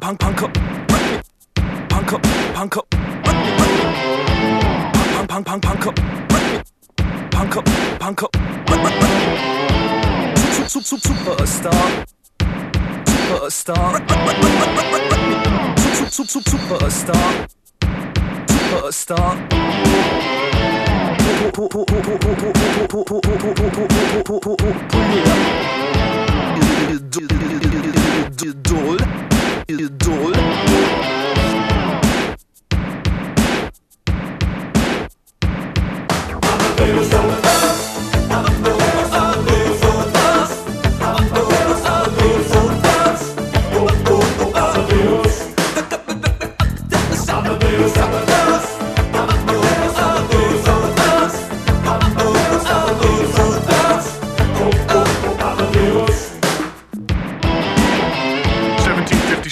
Punk, Punk, Punk, Punk, Punk, Punk, Punk, Punk, Punk, Punk, Punk, Punk, Superstar, Superstar, Superstar, Superstar. Idol. Up. Idol.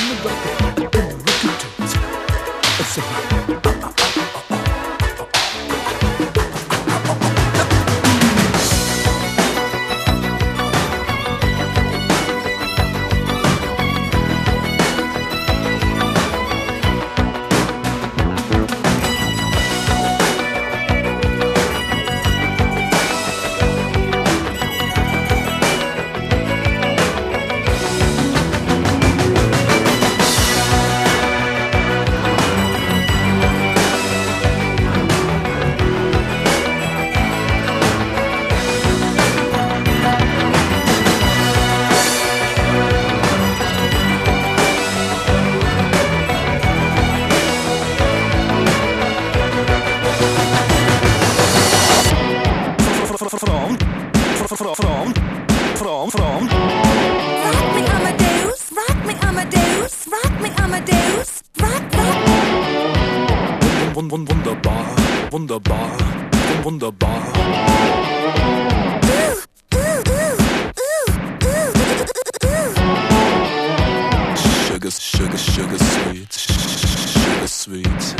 the rocket. from, from, from. Rock me Amadeus, rock me Amadeus, rock me Amadeus, rock, rock. Wunderbar, wunderbar, wunderbar. Ooh, ooh, ooh, sugar, sugar, sugar sweet, sugar sweet.